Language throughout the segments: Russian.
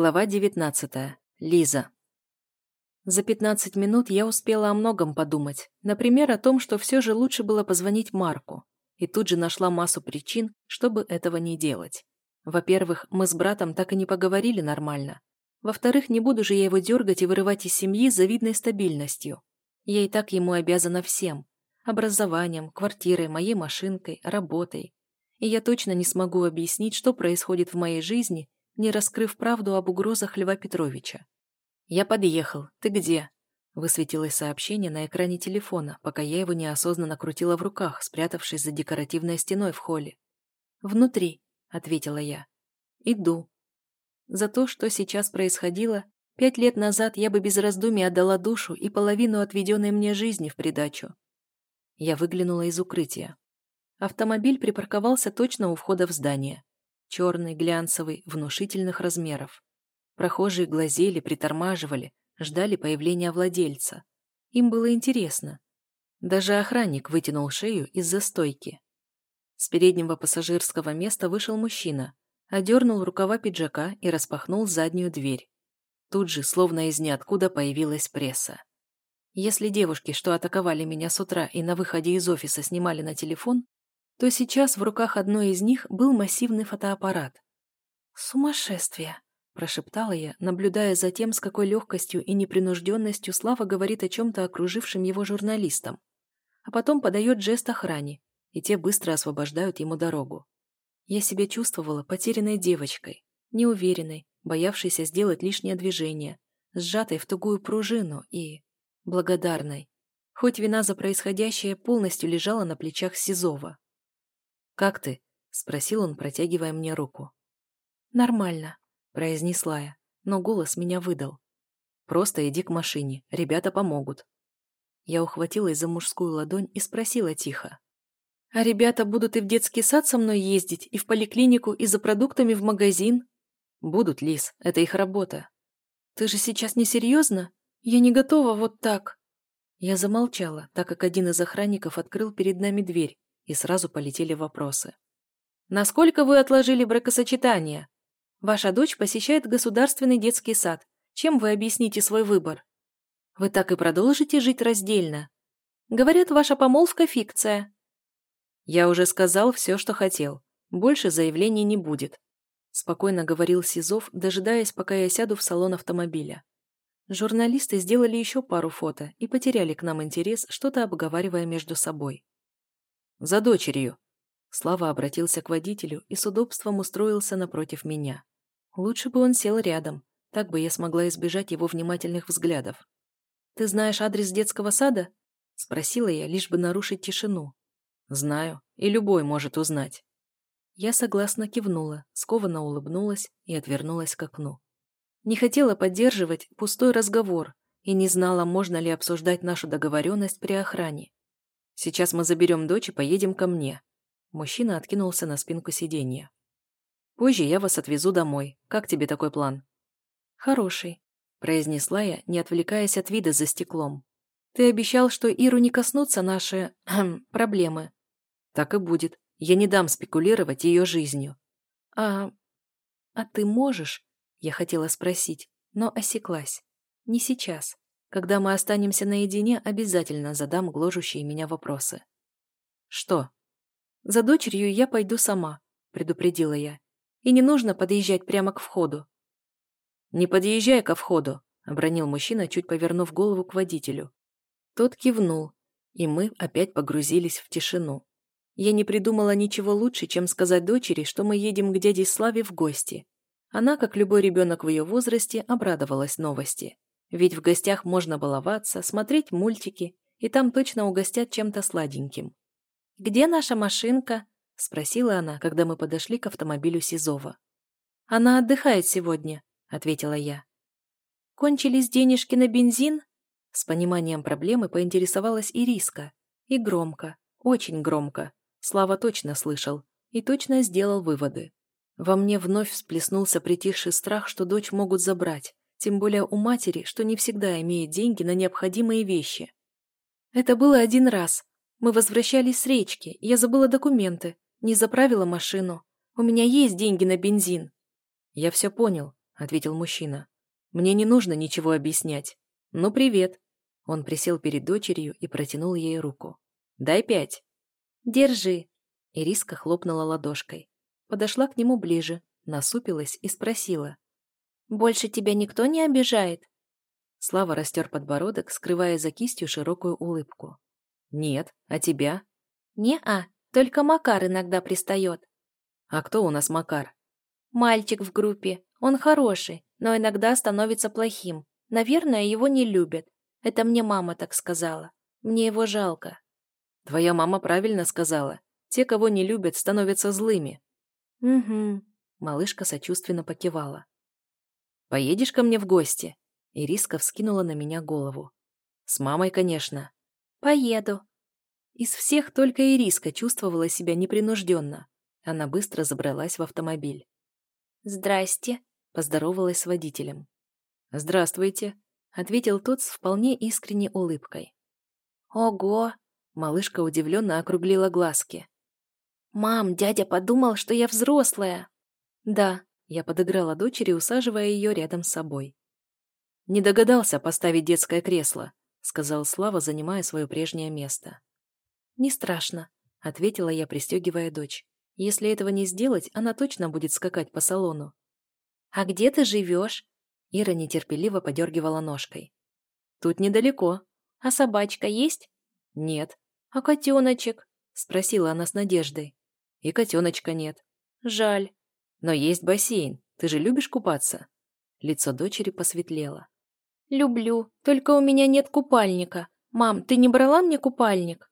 Глава 19. Лиза. За 15 минут я успела о многом подумать. Например, о том, что все же лучше было позвонить Марку. И тут же нашла массу причин, чтобы этого не делать. Во-первых, мы с братом так и не поговорили нормально. Во-вторых, не буду же я его дергать и вырывать из семьи с завидной стабильностью. Я и так ему обязана всем. Образованием, квартирой, моей машинкой, работой. И я точно не смогу объяснить, что происходит в моей жизни – не раскрыв правду об угрозах Льва Петровича. «Я подъехал. Ты где?» Высветилось сообщение на экране телефона, пока я его неосознанно крутила в руках, спрятавшись за декоративной стеной в холле. «Внутри», — ответила я. «Иду». За то, что сейчас происходило, пять лет назад я бы без раздумий отдала душу и половину отведенной мне жизни в придачу. Я выглянула из укрытия. Автомобиль припарковался точно у входа в здание черный, глянцевый, внушительных размеров. Прохожие глазели, притормаживали, ждали появления владельца. Им было интересно. Даже охранник вытянул шею из-за стойки. С переднего пассажирского места вышел мужчина, одернул рукава пиджака и распахнул заднюю дверь. Тут же, словно из ниоткуда, появилась пресса. Если девушки, что атаковали меня с утра и на выходе из офиса снимали на телефон, то сейчас в руках одной из них был массивный фотоаппарат. «Сумасшествие!» – прошептала я, наблюдая за тем, с какой легкостью и непринужденностью Слава говорит о чем-то окружившим его журналистам. А потом подает жест охране, и те быстро освобождают ему дорогу. Я себя чувствовала потерянной девочкой, неуверенной, боявшейся сделать лишнее движение, сжатой в тугую пружину и... благодарной. Хоть вина за происходящее полностью лежала на плечах Сизова. «Как ты?» — спросил он, протягивая мне руку. «Нормально», — произнесла я, но голос меня выдал. «Просто иди к машине, ребята помогут». Я ухватилась за мужскую ладонь и спросила тихо. «А ребята будут и в детский сад со мной ездить, и в поликлинику, и за продуктами в магазин?» «Будут, Лис, это их работа». «Ты же сейчас не серьезно? Я не готова вот так». Я замолчала, так как один из охранников открыл перед нами дверь, и сразу полетели вопросы. «Насколько вы отложили бракосочетание? Ваша дочь посещает государственный детский сад. Чем вы объясните свой выбор? Вы так и продолжите жить раздельно? Говорят, ваша помолвка – фикция». «Я уже сказал все, что хотел. Больше заявлений не будет», – спокойно говорил Сизов, дожидаясь, пока я сяду в салон автомобиля. Журналисты сделали еще пару фото и потеряли к нам интерес, что-то обговаривая между собой. За дочерью!» Слава обратился к водителю и с удобством устроился напротив меня. Лучше бы он сел рядом, так бы я смогла избежать его внимательных взглядов. «Ты знаешь адрес детского сада?» — спросила я, лишь бы нарушить тишину. «Знаю, и любой может узнать». Я согласно кивнула, скованно улыбнулась и отвернулась к окну. Не хотела поддерживать пустой разговор и не знала, можно ли обсуждать нашу договоренность при охране. Сейчас мы заберем дочь и поедем ко мне». Мужчина откинулся на спинку сиденья. «Позже я вас отвезу домой. Как тебе такой план?» «Хороший», — произнесла я, не отвлекаясь от вида за стеклом. «Ты обещал, что Иру не коснутся наши... проблемы». «Так и будет. Я не дам спекулировать ее жизнью». «А... а ты можешь?» — я хотела спросить, но осеклась. «Не сейчас. Когда мы останемся наедине, обязательно задам гложущие меня вопросы. «Что?» «За дочерью я пойду сама», — предупредила я. «И не нужно подъезжать прямо к входу». «Не подъезжай ко входу», — обронил мужчина, чуть повернув голову к водителю. Тот кивнул, и мы опять погрузились в тишину. Я не придумала ничего лучше, чем сказать дочери, что мы едем к дяде Славе в гости. Она, как любой ребенок в ее возрасте, обрадовалась новости. Ведь в гостях можно баловаться, смотреть мультики, и там точно угостят чем-то сладеньким. «Где наша машинка?» – спросила она, когда мы подошли к автомобилю Сизова. «Она отдыхает сегодня», – ответила я. «Кончились денежки на бензин?» С пониманием проблемы поинтересовалась Ириска. И громко, очень громко. Слава точно слышал и точно сделал выводы. Во мне вновь всплеснулся притихший страх, что дочь могут забрать, тем более у матери, что не всегда имеет деньги на необходимые вещи. Это было один раз. Мы возвращались с речки, я забыла документы, не заправила машину. У меня есть деньги на бензин. Я все понял, ответил мужчина. «Мне не нужно ничего объяснять. Ну, привет». Он присел перед дочерью и протянул ей руку. «Дай пять». «Держи». Ириска хлопнула ладошкой. Подошла к нему ближе, насупилась и спросила. «Больше тебя никто не обижает?» Слава растер подбородок, скрывая за кистью широкую улыбку. «Нет, а тебя?» «Не-а, только Макар иногда пристает». «А кто у нас Макар?» «Мальчик в группе. Он хороший, но иногда становится плохим. Наверное, его не любят. Это мне мама так сказала. Мне его жалко». «Твоя мама правильно сказала. Те, кого не любят, становятся злыми». «Угу», — малышка сочувственно покивала. «Поедешь ко мне в гости?» Ириска вскинула на меня голову. «С мамой, конечно». «Поеду». Из всех только Ириска чувствовала себя непринужденно. Она быстро забралась в автомобиль. «Здрасте», — поздоровалась с водителем. «Здравствуйте», — ответил тот с вполне искренней улыбкой. «Ого!» — малышка удивленно округлила глазки. «Мам, дядя подумал, что я взрослая». «Да», — я подыграла дочери, усаживая ее рядом с собой. «Не догадался поставить детское кресло», — сказал Слава, занимая свое прежнее место. «Не страшно», — ответила я, пристегивая дочь. «Если этого не сделать, она точно будет скакать по салону». «А где ты живешь?» Ира нетерпеливо подергивала ножкой. «Тут недалеко. А собачка есть?» «Нет». «А котеночек?» — спросила она с надеждой. «И котеночка нет». «Жаль». «Но есть бассейн. Ты же любишь купаться?» Лицо дочери посветлело. «Люблю. Только у меня нет купальника. Мам, ты не брала мне купальник?»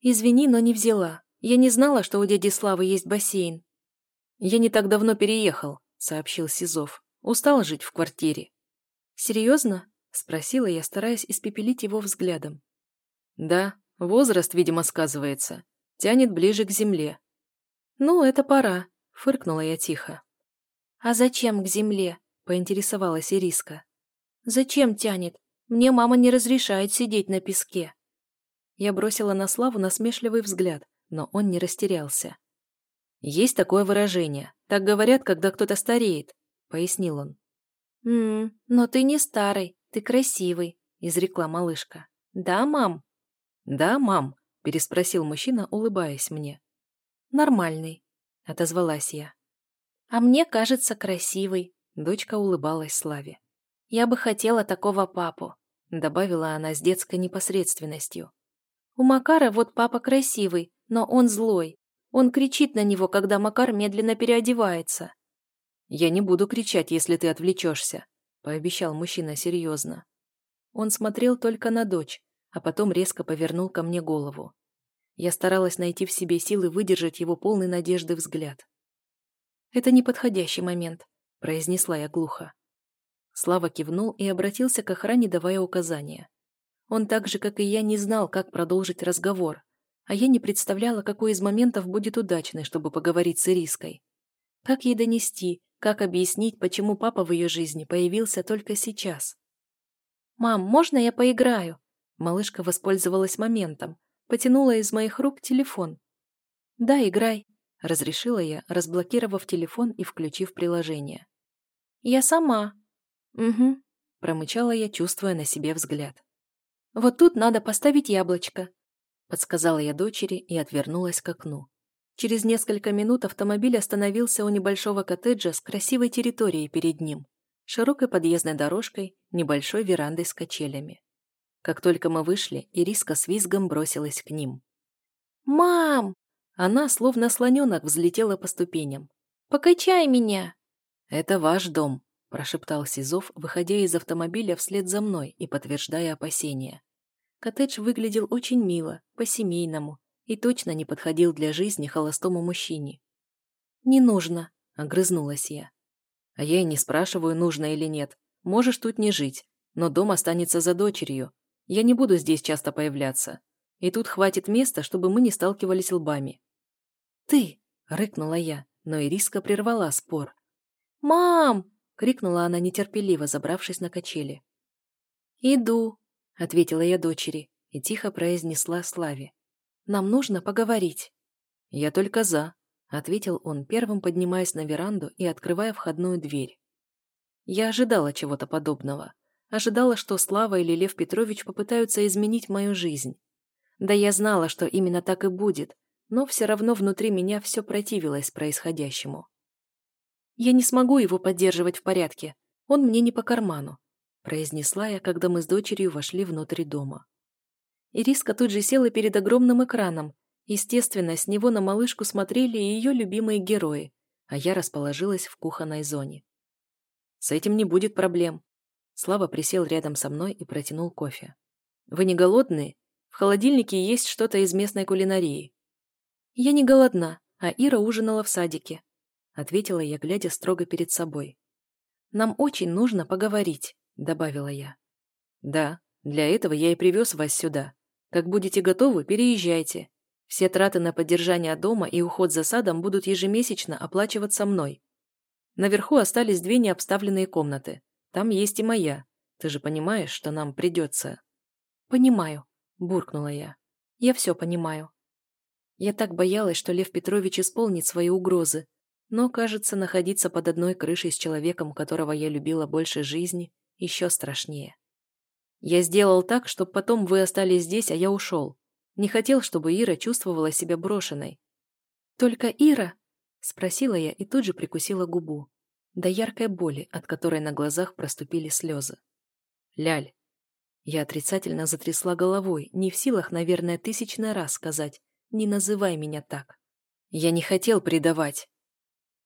«Извини, но не взяла. Я не знала, что у дяди Славы есть бассейн». «Я не так давно переехал», — сообщил Сизов. «Устал жить в квартире». «Серьезно?» — спросила я, стараясь испепелить его взглядом. «Да, возраст, видимо, сказывается. Тянет ближе к земле». «Ну, это пора», — фыркнула я тихо. «А зачем к земле?» — поинтересовалась Ириска. «Зачем тянет? Мне мама не разрешает сидеть на песке». Я бросила на Славу насмешливый взгляд, но он не растерялся. «Есть такое выражение. Так говорят, когда кто-то стареет», — пояснил он. «М-м, но ты не старый, ты красивый», — изрекла малышка. «Да, мам?» «Да, мам», — переспросил мужчина, улыбаясь мне. «Нормальный», — отозвалась я. «А мне кажется, красивый», — дочка улыбалась Славе. «Я бы хотела такого папу», — добавила она с детской непосредственностью. У Макара вот папа красивый, но он злой. Он кричит на него, когда Макар медленно переодевается. «Я не буду кричать, если ты отвлечешься», — пообещал мужчина серьезно. Он смотрел только на дочь, а потом резко повернул ко мне голову. Я старалась найти в себе силы выдержать его полный надежды взгляд. «Это неподходящий момент», — произнесла я глухо. Слава кивнул и обратился к охране, давая указания. Он так же, как и я, не знал, как продолжить разговор, а я не представляла, какой из моментов будет удачный, чтобы поговорить с Ириской. Как ей донести, как объяснить, почему папа в ее жизни появился только сейчас? «Мам, можно я поиграю?» Малышка воспользовалась моментом, потянула из моих рук телефон. «Да, играй», — разрешила я, разблокировав телефон и включив приложение. «Я сама». «Угу», — промычала я, чувствуя на себе взгляд. «Вот тут надо поставить яблочко», — подсказала я дочери и отвернулась к окну. Через несколько минут автомобиль остановился у небольшого коттеджа с красивой территорией перед ним, широкой подъездной дорожкой, небольшой верандой с качелями. Как только мы вышли, Ириска с визгом бросилась к ним. «Мам!» Она, словно слоненок, взлетела по ступеням. «Покачай меня!» «Это ваш дом», – прошептал Сизов, выходя из автомобиля вслед за мной и подтверждая опасения. Коттедж выглядел очень мило, по-семейному, и точно не подходил для жизни холостому мужчине. «Не нужно», — огрызнулась я. «А я и не спрашиваю, нужно или нет. Можешь тут не жить, но дом останется за дочерью. Я не буду здесь часто появляться. И тут хватит места, чтобы мы не сталкивались лбами». «Ты!» — рыкнула я, но Ириска прервала спор. «Мам!» — крикнула она нетерпеливо, забравшись на качели. «Иду», — ответила я дочери и тихо произнесла Славе. «Нам нужно поговорить». «Я только за», — ответил он, первым поднимаясь на веранду и открывая входную дверь. Я ожидала чего-то подобного. Ожидала, что Слава или Лев Петрович попытаются изменить мою жизнь. Да я знала, что именно так и будет, но все равно внутри меня все противилось происходящему. «Я не смогу его поддерживать в порядке. Он мне не по карману», произнесла я, когда мы с дочерью вошли внутрь дома. Ириска тут же села перед огромным экраном. Естественно, с него на малышку смотрели ее любимые герои, а я расположилась в кухонной зоне. С этим не будет проблем. Слава присел рядом со мной и протянул кофе. «Вы не голодные? В холодильнике есть что-то из местной кулинарии». «Я не голодна, а Ира ужинала в садике», ответила я, глядя строго перед собой. «Нам очень нужно поговорить», добавила я. «Да, для этого я и привез вас сюда. Как будете готовы, переезжайте. Все траты на поддержание дома и уход за садом будут ежемесячно оплачиваться мной. Наверху остались две необставленные комнаты. Там есть и моя. Ты же понимаешь, что нам придется...» «Понимаю», — буркнула я. «Я все понимаю». Я так боялась, что Лев Петрович исполнит свои угрозы, но, кажется, находиться под одной крышей с человеком, которого я любила больше жизни, еще страшнее. Я сделал так, чтобы потом вы остались здесь, а я ушел. Не хотел, чтобы Ира чувствовала себя брошенной. «Только Ира?» – спросила я и тут же прикусила губу. До яркой боли, от которой на глазах проступили слезы. «Ляль». Я отрицательно затрясла головой, не в силах, наверное, тысячный раз сказать «не называй меня так». Я не хотел предавать.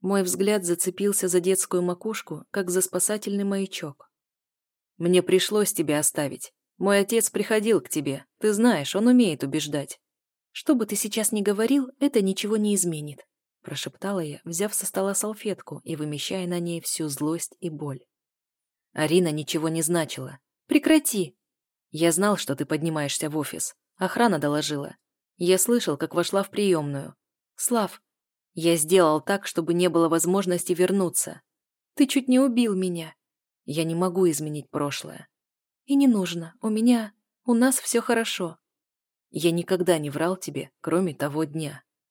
Мой взгляд зацепился за детскую макушку, как за спасательный маячок. Мне пришлось тебя оставить. Мой отец приходил к тебе. Ты знаешь, он умеет убеждать. Что бы ты сейчас ни говорил, это ничего не изменит. Прошептала я, взяв со стола салфетку и вымещая на ней всю злость и боль. Арина ничего не значила. Прекрати. Я знал, что ты поднимаешься в офис. Охрана доложила. Я слышал, как вошла в приемную. Слав, я сделал так, чтобы не было возможности вернуться. Ты чуть не убил меня. Я не могу изменить прошлое. И не нужно. У меня... У нас все хорошо. Я никогда не врал тебе, кроме того дня.